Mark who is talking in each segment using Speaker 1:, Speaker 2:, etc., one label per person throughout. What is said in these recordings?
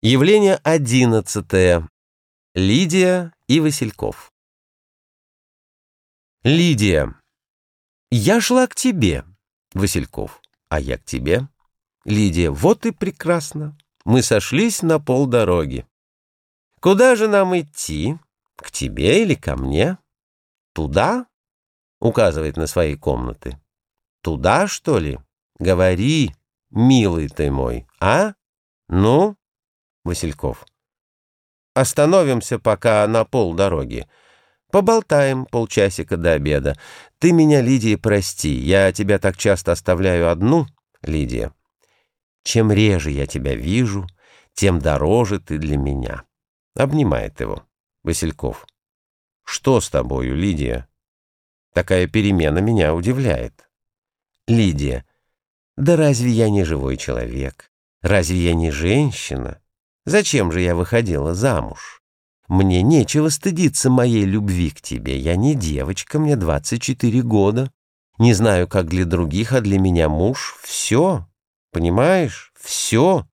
Speaker 1: Явление одиннадцатое. Лидия и Васильков. Лидия. Я шла к тебе, Васильков, а я к тебе. Лидия. Вот и прекрасно. Мы сошлись на полдороги. Куда же нам идти? К тебе или ко мне? Туда? Указывает на свои комнаты. Туда, что ли? Говори, милый ты мой, а? Ну? Васильков. Остановимся пока на полдороги. Поболтаем полчасика до обеда. Ты меня, Лидия, прости. Я тебя так часто оставляю одну, Лидия. Чем реже я тебя вижу, тем дороже ты для меня. Обнимает его. Васильков. Что с тобою, Лидия? Такая перемена меня удивляет. Лидия. Да разве я не живой человек? Разве я не женщина? Зачем же я выходила замуж? Мне нечего стыдиться моей любви к тебе. Я не девочка, мне 24 года. Не знаю, как для других, а для меня муж — все. Понимаешь? Все.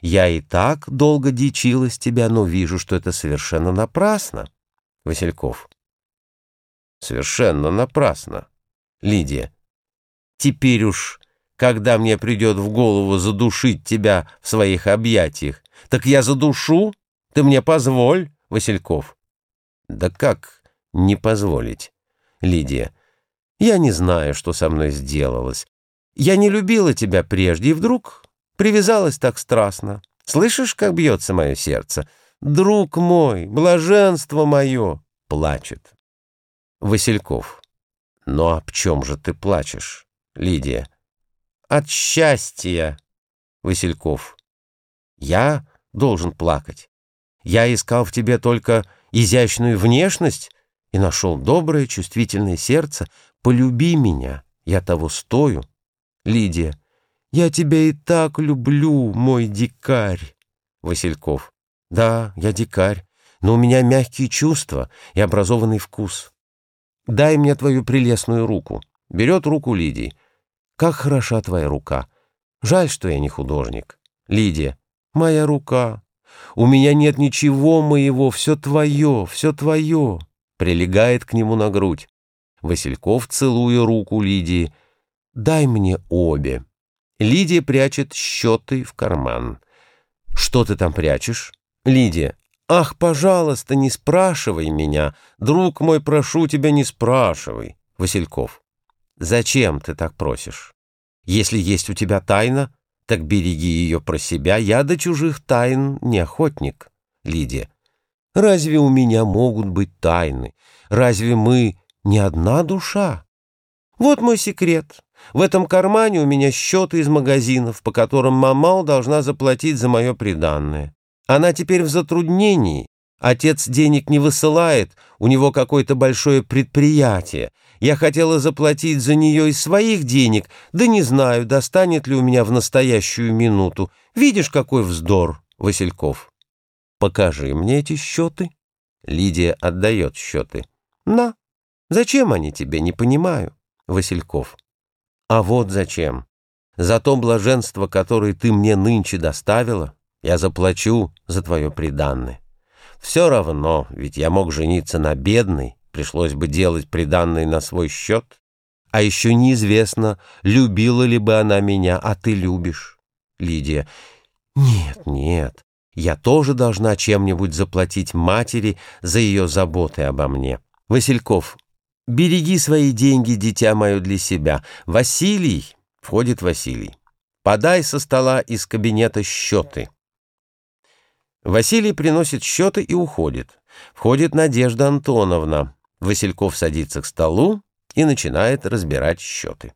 Speaker 1: Я и так долго дичилась тебя, но вижу, что это совершенно напрасно. Васильков. Совершенно напрасно. Лидия. Теперь уж, когда мне придет в голову задушить тебя в своих объятиях, так я задушу? Ты мне позволь, Васильков. Да как не позволить? Лидия. Я не знаю, что со мной сделалось. Я не любила тебя прежде, и вдруг привязалась так страстно. Слышишь, как бьется мое сердце? Друг мой, блаженство мое, плачет. Васильков. А в чем же ты плачешь, Лидия? От счастья, Васильков. Я должен плакать. Я искал в тебе только изящную внешность и нашел доброе, чувствительное сердце. Полюби меня, я того стою. Лидия. Я тебя и так люблю, мой дикарь. Васильков. Да, я дикарь, но у меня мягкие чувства и образованный вкус. Дай мне твою прелестную руку. Берет руку Лидии. Как хороша твоя рука. Жаль, что я не художник. Лидия. Моя рука. У меня нет ничего моего, все твое, все твое. Прилегает к нему на грудь. Васильков, целуя руку Лидии. Дай мне обе. Лидия прячет счеты в карман. Что ты там прячешь? Лидия. Ах, пожалуйста, не спрашивай меня. Друг мой, прошу тебя, не спрашивай. Васильков. Зачем ты так просишь? Если есть у тебя тайна, так береги ее про себя, я до чужих тайн не охотник. Лидия. Разве у меня могут быть тайны? Разве мы не одна душа? Вот мой секрет. В этом кармане у меня счеты из магазинов, по которым мамал должна заплатить за мое приданное. Она теперь в затруднении, Отец денег не высылает, у него какое-то большое предприятие. Я хотела заплатить за нее из своих денег, да не знаю, достанет ли у меня в настоящую минуту. Видишь, какой вздор, Васильков. Покажи мне эти счеты. Лидия отдает счеты. На. Зачем они тебе, не понимаю, Васильков. А вот зачем. За то блаженство, которое ты мне нынче доставила, я заплачу за твое приданное. Все равно, ведь я мог жениться на бедной, пришлось бы делать приданное на свой счет. А еще неизвестно, любила ли бы она меня, а ты любишь. Лидия. Нет, нет, я тоже должна чем-нибудь заплатить матери за ее заботы обо мне. Васильков. Береги свои деньги, дитя мое, для себя. Василий. Входит Василий. Подай со стола из кабинета счеты. Василий приносит счеты и уходит. Входит Надежда Антоновна. Васильков садится к столу и начинает разбирать счеты.